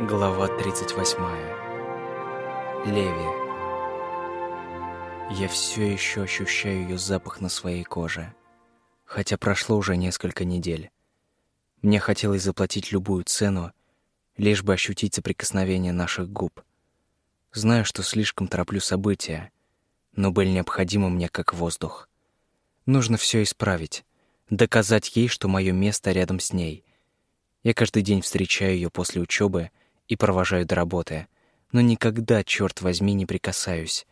Глава 38. Леви. Я все еще ощущаю ее запах на своей коже, хотя прошло уже несколько недель. Мне хотелось заплатить любую цену, лишь бы ощутить соприкосновение наших губ. Знаю, что слишком тороплю события, но Белль необходима мне как воздух. Нужно все исправить, доказать ей, что мое место рядом с ней. Я каждый день встречаю ее после учебы — и провожаю до работы, но никогда, черт возьми, не прикасаюсь.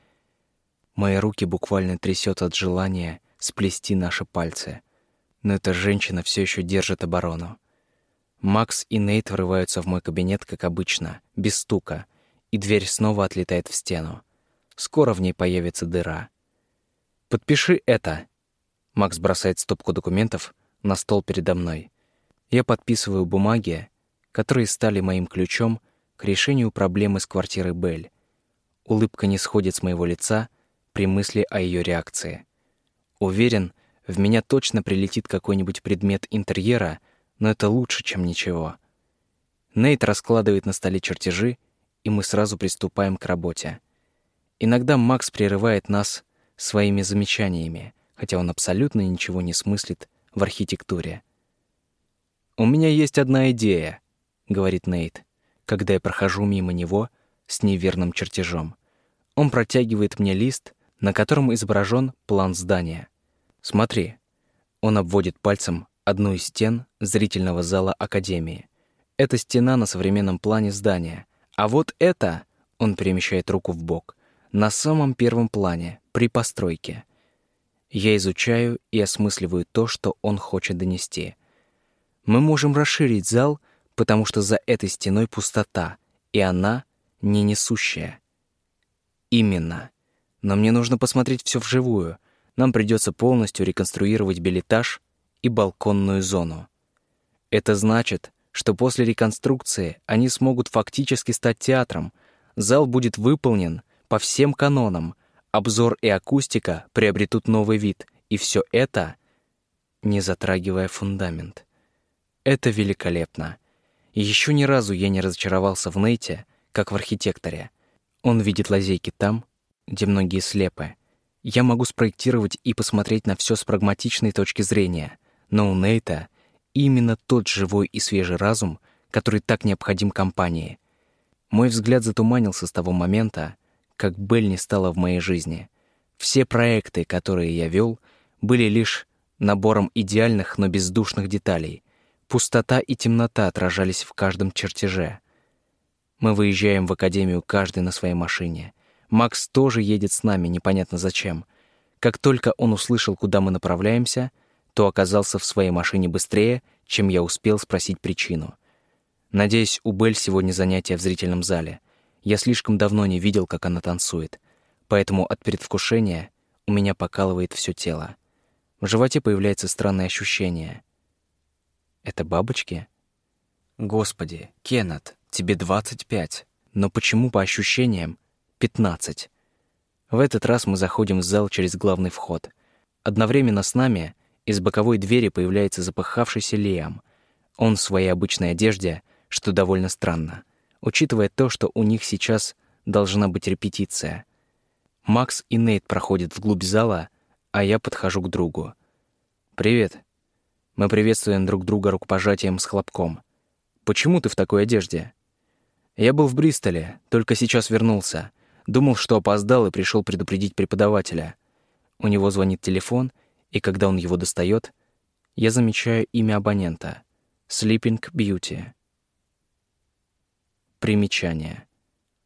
Мои руки буквально трясет от желания сплести наши пальцы. Но эта женщина все еще держит оборону. Макс и Нейт врываются в мой кабинет, как обычно, без стука, и дверь снова отлетает в стену. Скоро в ней появится дыра. «Подпиши это!» Макс бросает стопку документов на стол передо мной. Я подписываю бумаги, которые стали моим ключом к решению проблемы с квартирой Белль. Улыбка не сходит с моего лица при мысли о ее реакции. Уверен, в меня точно прилетит какой-нибудь предмет интерьера, но это лучше, чем ничего. Нейт раскладывает на столе чертежи, и мы сразу приступаем к работе. Иногда Макс прерывает нас своими замечаниями, хотя он абсолютно ничего не смыслит в архитектуре. «У меня есть одна идея», — говорит Нейт, когда я прохожу мимо него с неверным чертежом. Он протягивает мне лист, на котором изображен план здания. «Смотри». Он обводит пальцем одну из стен зрительного зала Академии. Это стена на современном плане здания. А вот это, он перемещает руку в бок, на самом первом плане, при постройке. Я изучаю и осмысливаю то, что он хочет донести. Мы можем расширить зал — потому что за этой стеной пустота, и она не несущая. Именно. Но мне нужно посмотреть все вживую. Нам придется полностью реконструировать билетаж и балконную зону. Это значит, что после реконструкции они смогут фактически стать театром. Зал будет выполнен по всем канонам. Обзор и акустика приобретут новый вид, и все это не затрагивая фундамент. Это великолепно. Еще ни разу я не разочаровался в Нейте, как в архитекторе. Он видит лазейки там, где многие слепы. Я могу спроектировать и посмотреть на все с прагматичной точки зрения, но у Нейта именно тот живой и свежий разум, который так необходим компании. Мой взгляд затуманился с того момента, как Белль не стала в моей жизни. Все проекты, которые я вел, были лишь набором идеальных, но бездушных деталей — Пустота и темнота отражались в каждом чертеже. Мы выезжаем в академию каждый на своей машине. Макс тоже едет с нами, непонятно зачем. Как только он услышал, куда мы направляемся, то оказался в своей машине быстрее, чем я успел спросить причину. Надеюсь, у Бель сегодня занятие в зрительном зале. Я слишком давно не видел, как она танцует, поэтому от предвкушения у меня покалывает все тело. В животе появляется странное ощущение — это бабочки? Господи, Кеннет, тебе 25, но почему по ощущениям 15? В этот раз мы заходим в зал через главный вход. Одновременно с нами из боковой двери появляется запыхавшийся Лиам. Он в своей обычной одежде, что довольно странно, учитывая то, что у них сейчас должна быть репетиция. Макс и Нейт проходят вглубь зала, а я подхожу к другу. «Привет», мы приветствуем друг друга рукопожатием с хлопком. «Почему ты в такой одежде?» «Я был в Бристоле, только сейчас вернулся. Думал, что опоздал и пришел предупредить преподавателя. У него звонит телефон, и когда он его достает, я замечаю имя абонента — Sleeping Beauty. Примечание.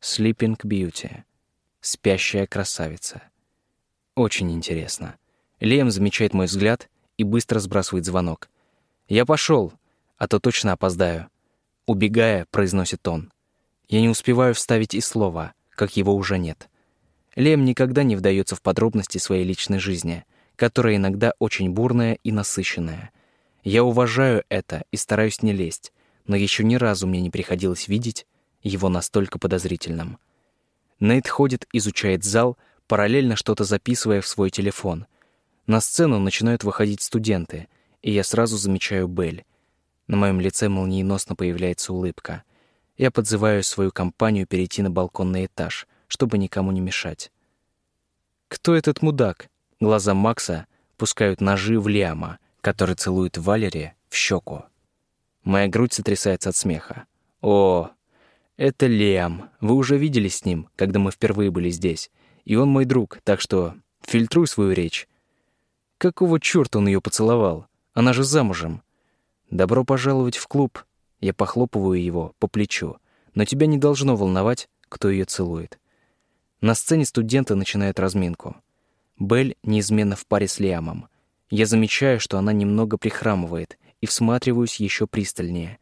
Sleeping Beauty. Спящая красавица. Очень интересно. Лем замечает мой взгляд и быстро сбрасывает звонок. «Я пошел, а то точно опоздаю». Убегая, произносит он. Я не успеваю вставить и слова, как его уже нет. Лем никогда не вдается в подробности своей личной жизни, которая иногда очень бурная и насыщенная. Я уважаю это и стараюсь не лезть, но еще ни разу мне не приходилось видеть его настолько подозрительным. Нейт ходит, изучает зал, параллельно что-то записывая в свой телефон — на сцену начинают выходить студенты, и я сразу замечаю Белль. На моем лице молниеносно появляется улыбка. Я подзываю свою компанию перейти на балконный этаж, чтобы никому не мешать. Кто этот мудак? Глаза Макса пускают ножи в Лиама, который целует Валери в щеку. Моя грудь сотрясается от смеха. О, это Лиам. Вы уже виделись с ним, когда мы впервые были здесь. И он мой друг, так что фильтруй свою речь. Какого чёрта он ее поцеловал? Она же замужем. Добро пожаловать в клуб. Я похлопываю его по плечу. Но тебя не должно волновать, кто ее целует. На сцене студенты начинают разминку. Белль неизменно в паре с Лиамом. Я замечаю, что она немного прихрамывает, и всматриваюсь еще пристальнее.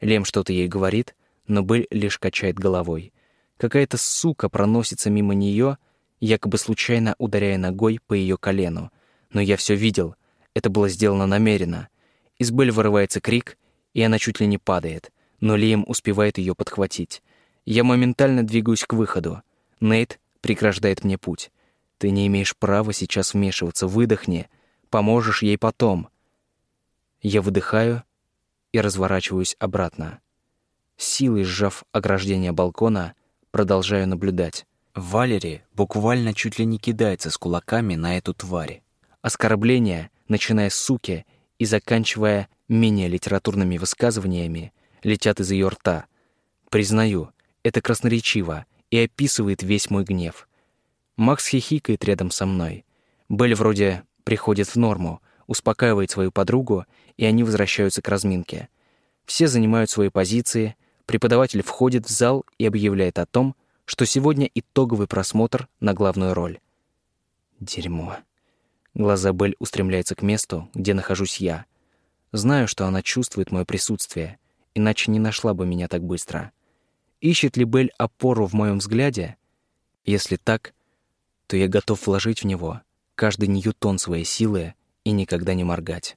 Лем что-то ей говорит, но Белль лишь качает головой. Какая-то сука проносится мимо нее, якобы случайно ударяя ногой по ее колену. Но я все видел. Это было сделано намеренно. Из Белль вырывается крик, и она чуть ли не падает, но Лием успевает ее подхватить. Я моментально двигаюсь к выходу. Нейт преграждает мне путь. «Ты не имеешь права сейчас вмешиваться. Выдохни. Поможешь ей потом». Я выдыхаю и разворачиваюсь обратно. Силой сжав ограждение балкона, продолжаю наблюдать. Валери буквально чуть ли не кидается с кулаками на эту тварь. Оскорбления, начиная с суки и заканчивая менее литературными высказываниями, летят из ее рта. Признаю, это красноречиво и описывает весь мой гнев. Макс хихикает рядом со мной. Белль вроде приходит в норму, успокаивает свою подругу, и они возвращаются к разминке. Все занимают свои позиции, преподаватель входит в зал и объявляет о том, что сегодня итоговый просмотр на главную роль. Дерьмо. Глаза Белль устремляются к месту, где нахожусь я. Знаю, что она чувствует мое присутствие, иначе не нашла бы меня так быстро. Ищет ли Белль опору в моем взгляде? Если так, то я готов вложить в него каждый ньютон своей силы и никогда не моргать.